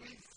بالسماء